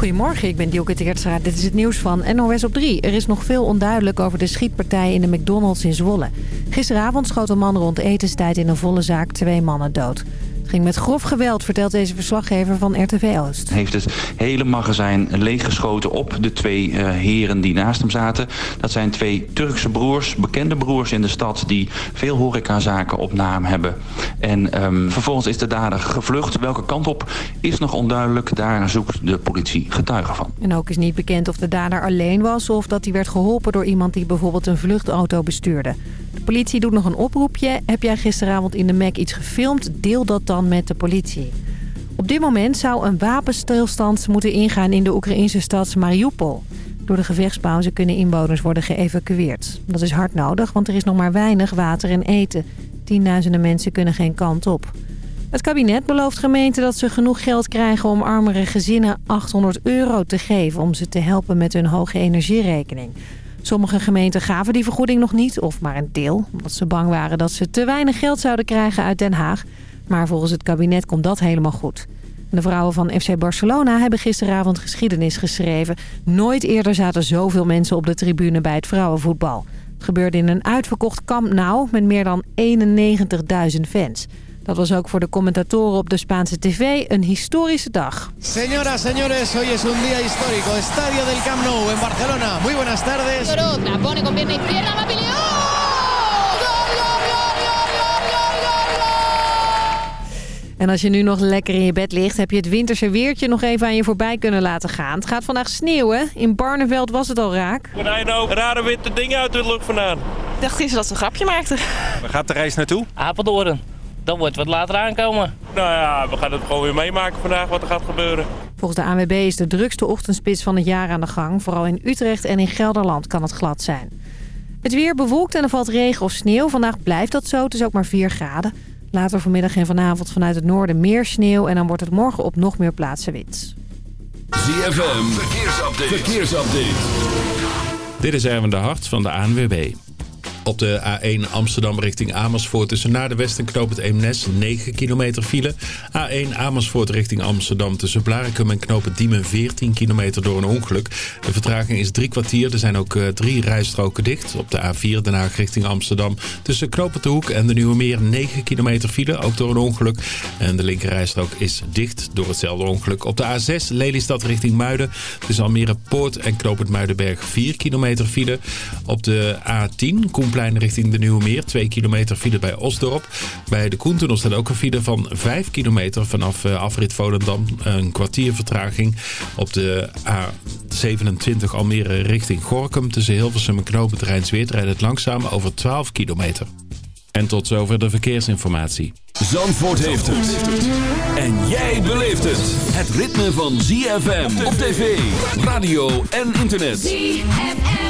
Goedemorgen, ik ben Dielke Teertstra. Dit is het nieuws van NOS op 3. Er is nog veel onduidelijk over de schietpartij in de McDonald's in Zwolle. Gisteravond schoot een man rond etenstijd in een volle zaak twee mannen dood ging met grof geweld, vertelt deze verslaggever van RTV Oost. Hij heeft het hele magazijn leeggeschoten op de twee uh, heren die naast hem zaten. Dat zijn twee Turkse broers, bekende broers in de stad... die veel horecazaken op naam hebben. En um, vervolgens is de dader gevlucht. Welke kant op is nog onduidelijk. Daar zoekt de politie getuigen van. En ook is niet bekend of de dader alleen was... of dat hij werd geholpen door iemand die bijvoorbeeld een vluchtauto bestuurde. De politie doet nog een oproepje. Heb jij gisteravond in de Mac iets gefilmd? Deel dat dan met de politie. Op dit moment zou een wapenstilstand moeten ingaan in de Oekraïnse stad Mariupol. Door de gevechtspauze kunnen inwoners worden geëvacueerd. Dat is hard nodig, want er is nog maar weinig water en eten. Tienduizenden mensen kunnen geen kant op. Het kabinet belooft gemeenten dat ze genoeg geld krijgen om armere gezinnen 800 euro te geven... om ze te helpen met hun hoge energierekening. Sommige gemeenten gaven die vergoeding nog niet, of maar een deel... omdat ze bang waren dat ze te weinig geld zouden krijgen uit Den Haag. Maar volgens het kabinet komt dat helemaal goed. De vrouwen van FC Barcelona hebben gisteravond geschiedenis geschreven. Nooit eerder zaten zoveel mensen op de tribune bij het vrouwenvoetbal. Het gebeurde in een uitverkocht Camp Nou met meer dan 91.000 fans. Dat was ook voor de commentatoren op de Spaanse tv een historische dag. Señoras, señores, hoy es un día histórico. Estadio del Camp Nou en Barcelona. Muy buenas tardes. pone con pierna izquierda, En als je nu nog lekker in je bed ligt, heb je het winterse weertje nog even aan je voorbij kunnen laten gaan. Het gaat vandaag sneeuwen. In Barneveld was het al raak. Waar nou rare witte dingen uit de lucht vandaan? Ik dacht gisteren dat ze een grapje maakten. Waar gaat de reis naartoe? Apeldoorn. Dan wordt wat later aankomen. Nou ja, we gaan het gewoon weer meemaken vandaag wat er gaat gebeuren. Volgens de ANWB is de drukste ochtendspits van het jaar aan de gang. Vooral in Utrecht en in Gelderland kan het glad zijn. Het weer bewolkt en er valt regen of sneeuw. Vandaag blijft dat zo. Het is ook maar 4 graden. Later vanmiddag en vanavond vanuit het noorden meer sneeuw... en dan wordt het morgen op nog meer plaatsen wit. ZFM, verkeersupdate. verkeersupdate. Dit is Erwin de Hart van de ANWB. Op de A1 Amsterdam richting Amersfoort tussen naar de en het Eemnes 9 kilometer file. A1 Amersfoort richting Amsterdam tussen Blarikum en Knoop het Diemen 14 kilometer door een ongeluk. De vertraging is drie kwartier. Er zijn ook uh, drie rijstroken dicht. Op de A4 Den Haag richting Amsterdam tussen Knoop de Hoek en de Nieuwe Meer 9 kilometer file. Ook door een ongeluk. En de linkerrijstrook is dicht door hetzelfde ongeluk. Op de A6 Lelystad richting Muiden tussen Almere Poort en Knoop Muidenberg 4 kilometer file. Op de A10 Koenplein richting de Nieuwe Meer. 2 kilometer file bij Osdorp. Bij de Koentunnel staat ook een file van 5 kilometer vanaf uh, afrit Volendam. Een kwartier vertraging op de A27 Almere richting Gorkum. Tussen Hilversum en Knoopend Rijnsweert rijdt het langzaam over 12 kilometer. En tot zover de verkeersinformatie. Zandvoort heeft het. En jij beleeft het. Het ritme van ZFM op tv, radio en internet. ZFM.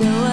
so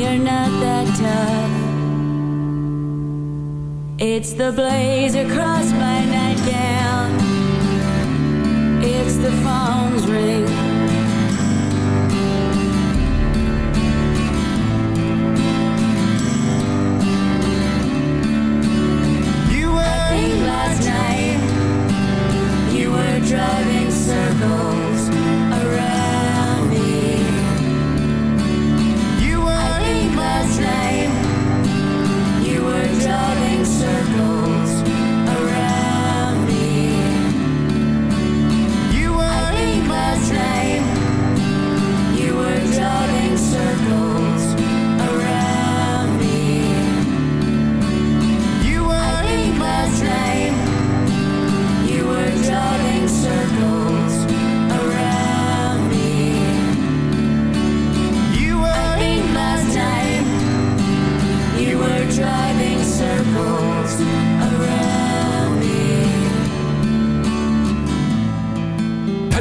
you're not that tough. It's the blazer across my nightgown. It's the phone's ring. I think last night. You were driving circles.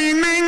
Entertaining?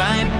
mind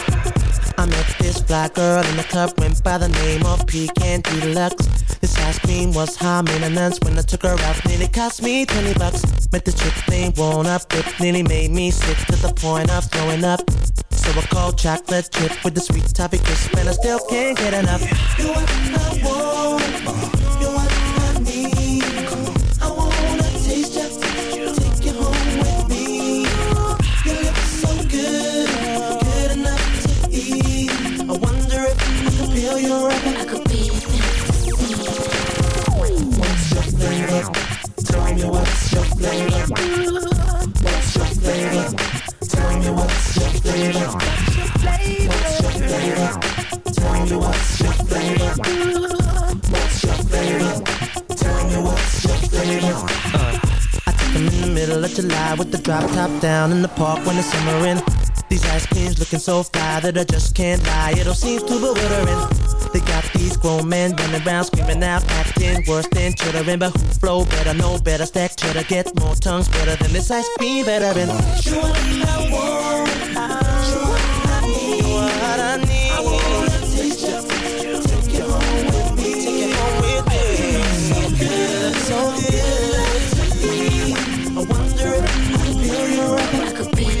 I met this fly girl in the club, went by the name of Pecan Deluxe. This ice cream was high maintenance when I took her out, nearly cost me 20 bucks. Met the chick named Worn Up, it nearly made me sick to the point of throwing up. So I called chocolate chip with the sweet toffee crisp, and I still can't get enough. You are the. Tell me what's your flavor? What's your flavor? Tell me what's your flavor? What's your flavor? Tell me what's your flavor? What's your flavor? Tell me what's your flavor? Uh, I took them in the middle of July with the drop top down in the park when it's summerin'. These ice creams looking so fly that I just can't lie. It all seems too bewildering. They got these grown men running around screaming out, acting worse than chittering. But who flow better, know better, stack cheddar, get more tongues better than this ice cream veteran. You what I want, you what I need, what I need. I wanna taste ya, take you home with me, take you home with me. So good, so good. I wonder if I feel your I could be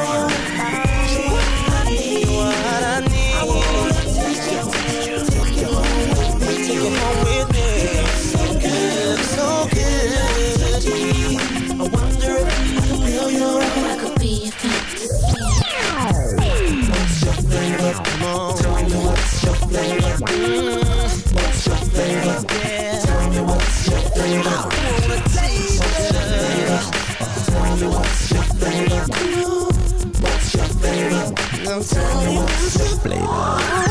Wat up. Tell me what's your favorite? What's your favorite? What's your?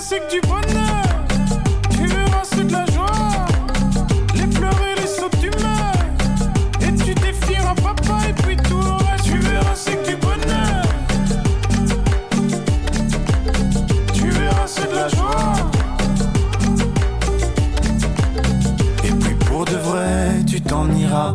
C'est que du bonheur. Tu verras, c'est de la joie. Les pleurs et les sautes d'humeur. Et tu défieras papa et puis tout le reste. Tu verras, c'est que du bonheur. Tu verras, c'est de la joie. Et puis pour de vrai, tu t'en iras.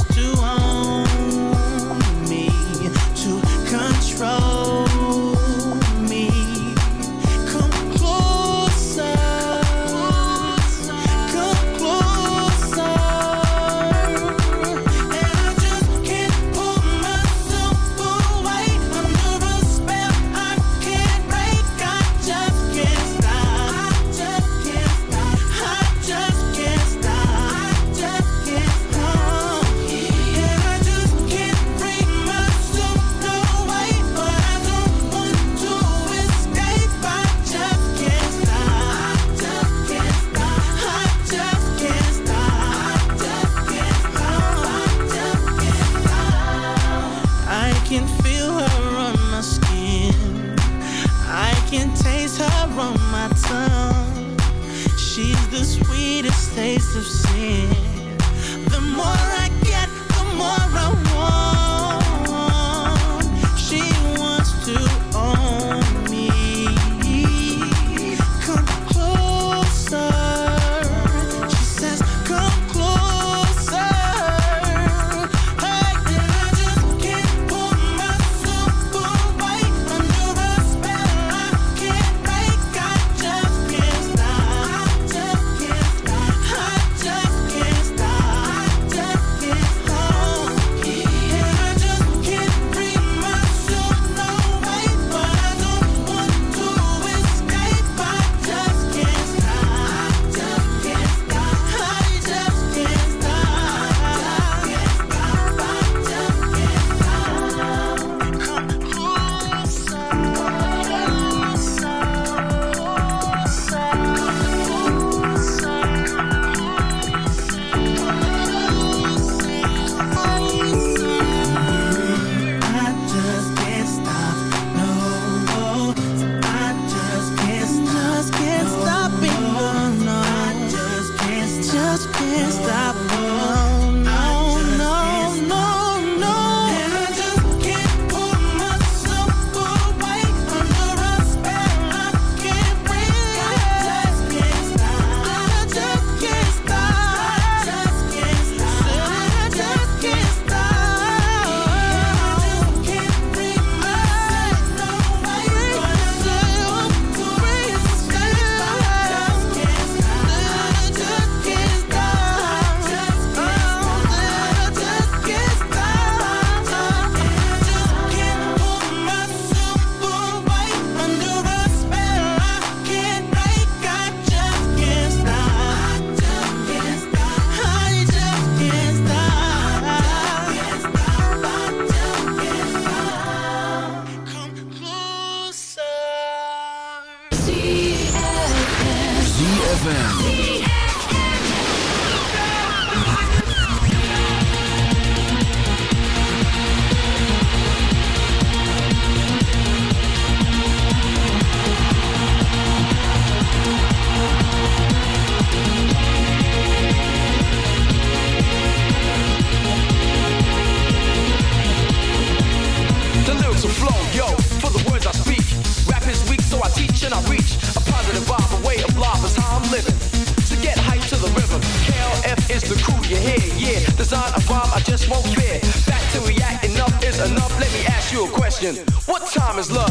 time is love.